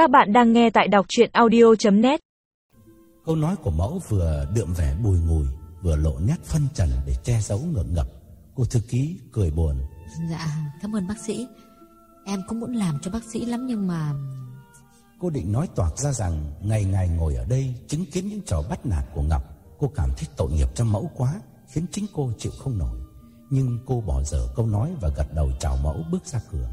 Các bạn đang nghe tại đọc chuyện audio.net Câu nói của mẫu vừa đượm vẻ bùi ngùi Vừa lộ nét phân trần để che giấu ngượng ngập. Cô thư ký cười buồn. Dạ cảm ơn bác sĩ. Em cũng muốn làm cho bác sĩ lắm nhưng mà Cô định nói toạc ra rằng Ngày ngày ngồi ở đây chứng kiến những trò bắt nạt của Ngọc. Cô cảm thấy tội nghiệp cho mẫu quá Khiến chính cô chịu không nổi. Nhưng cô bỏ dở câu nói và gật đầu chào mẫu bước ra cửa.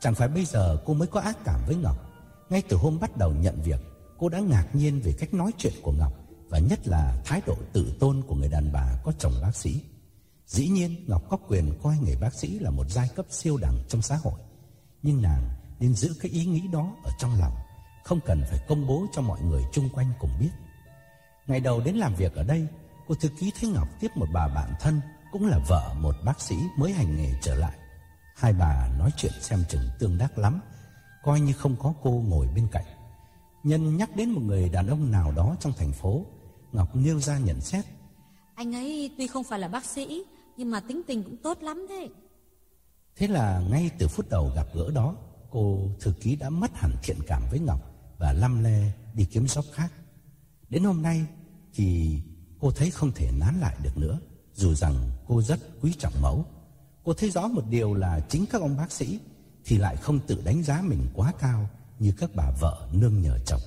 Chẳng phải bây giờ cô mới có ác cảm với Ngọc ngay từ hôm bắt đầu nhận việc, Cô đã ngạc nhiên về cách nói chuyện của Ngọc Và nhất là thái độ tự tôn của người đàn bà có chồng bác sĩ. Dĩ nhiên, Ngọc có quyền coi người bác sĩ là một giai cấp siêu đẳng trong xã hội. Nhưng nàng nên giữ cái ý nghĩ đó ở trong lòng, Không cần phải công bố cho mọi người chung quanh cùng biết. Ngày đầu đến làm việc ở đây, Cô thư ký thấy Ngọc tiếp một bà bạn thân, Cũng là vợ một bác sĩ mới hành nghề trở lại. Hai bà nói chuyện xem chừng tương đắc lắm Coi như không có cô ngồi bên cạnh. Nhân nhắc đến một người đàn ông nào đó trong thành phố Ngọc nêu ra nhận xét. Anh ấy tuy không phải là bác sĩ Nhưng mà tính tình cũng tốt lắm thế Thế là ngay từ phút đầu gặp gỡ đó Cô thư ký đã mất hẳn thiện cảm với Ngọc Và lăm le đi kiếm job khác. Đến hôm nay thì cô thấy không thể nán lại được nữa Dù rằng cô rất quý trọng mẫu. Cô thấy rõ một điều là chính các ông bác sĩ thì lại không tự đánh giá mình quá cao Như các bà vợ nương nhờ chồng.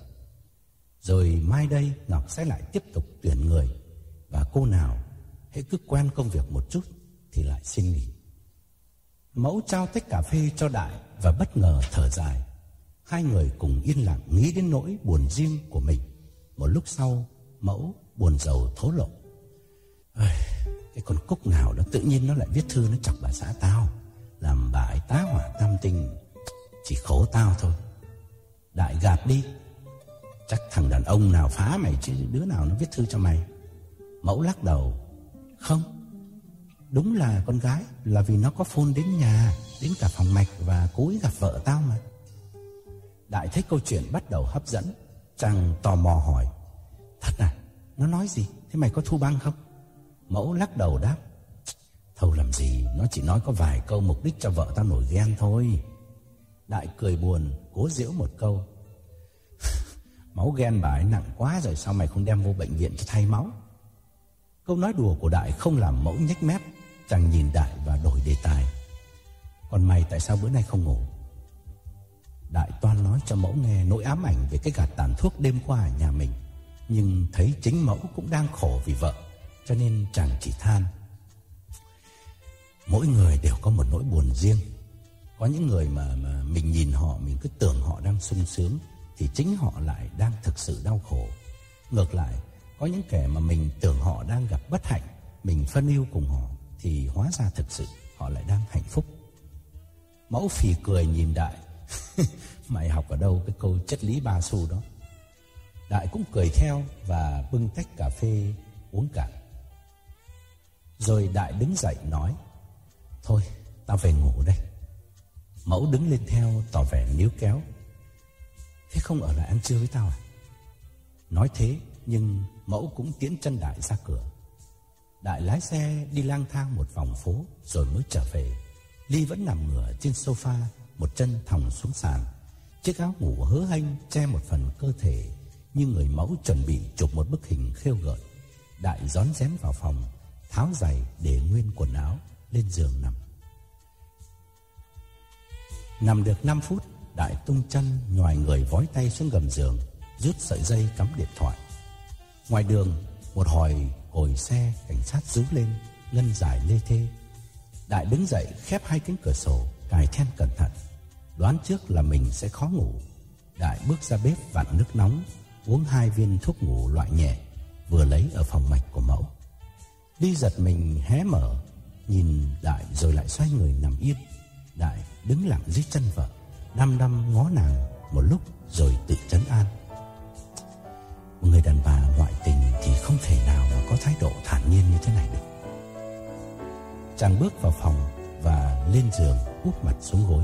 Rồi mai đây Ngọc sẽ lại tiếp tục tuyển người Và cô nào hãy cứ quen công việc một chút Thì lại xin nghỉ. Mẫu trao tách cà phê cho Đại Và bất ngờ thở dài. Hai người cùng yên lặng nghĩ đến nỗi buồn riêng của mình. Một lúc sau Mẫu buồn rầu thố lộ. Ây, Cái con cúc nào đó tự nhiên nó lại viết thư nó chọc bà xã tao tình, Chỉ khổ tao thôi. Đại gạt đi. Chắc thằng đàn ông nào phá mày, chứ Đứa nào nó viết thư cho mày. Mẫu lắc đầu, Không, Đúng là con gái, Là vì nó có phone đến nhà, Đến cả phòng mạch và cố ý gặp vợ tao mà. Đại thấy câu chuyện bắt đầu hấp dẫn, Chàng tò mò hỏi, Thật à Nó nói gì? Thế mày có thu băng không? Mẫu lắc đầu đáp, Thâu làm gì nó chỉ nói có vài câu mục đích cho vợ ta nổi ghen thôi. Đại cười buồn, Cố giễu một câu. Máu ghen bà ấy nặng quá rồi Sao mày không đem vô bệnh viện cho thay máu? Câu nói đùa của Đại không làm mẫu nhếch mép, Chàng nhìn Đại và đổi đề tài. Còn mày tại sao bữa nay không ngủ? Đại toan nói cho mẫu nghe nỗi ám ảnh về cái gạt tàn thuốc đêm qua ở nhà mình. Nhưng thấy chính mẫu cũng đang khổ vì vợ, Cho nên chàng chỉ than. Mỗi người đều có một nỗi buồn riêng. Có những người mà, mà mình nhìn họ Mình cứ tưởng họ đang sung sướng Thì chính họ lại đang thực sự đau khổ. Ngược lại Có những kẻ mà mình tưởng họ đang gặp bất hạnh Mình phân yêu cùng họ Thì hóa ra thực sự họ lại đang hạnh phúc. Mẫu phì cười nhìn Đại. Mày học ở đâu cái câu chất lý ba xu đó? Đại cũng cười theo Và bưng tách cà phê uống cạn Rồi Đại đứng dậy nói Thôi tao về ngủ đây. Mẫu đứng lên theo, tỏ vẻ níu kéo. Thế không ở lại ăn trưa với tao à? Nói thế, Nhưng mẫu cũng tiến chân Đại ra cửa. Đại lái xe đi lang thang một vòng phố, Rồi mới trở về. Ly vẫn nằm ngửa trên sofa, Một chân thòng xuống sàn. Chiếc áo ngủ hớ hanh che một phần cơ thể, Như người mẫu chuẩn bị chụp một bức hình khêu gợi. Đại gión rén vào phòng, Tháo giày để nguyên quần áo. Lên giường nằm. Nằm được 5 phút, Đại tung chân nhòi người vói tay xuống gầm giường, Rút sợi dây cắm điện thoại. Ngoài đường, Một hồi hồi xe cảnh sát rú lên, Ngân dài lê thê. Đại đứng dậy khép hai cánh cửa sổ, Cài then cẩn thận. Đoán trước là mình sẽ khó ngủ. Đại bước ra bếp vặn nước nóng, Uống hai viên thuốc ngủ loại nhẹ, Vừa lấy ở phòng mạch của mẫu. Đi giật mình hé mở Nhìn Đại rồi lại xoay người nằm yên. Đại đứng lặng dưới chân vợ, Đăm đăm ngó nàng Một lúc rồi tự trấn an. Một người đàn bà ngoại tình Thì không thể nào mà có thái độ thản nhiên như thế này được. Chàng bước vào phòng Và lên giường úp mặt xuống gối.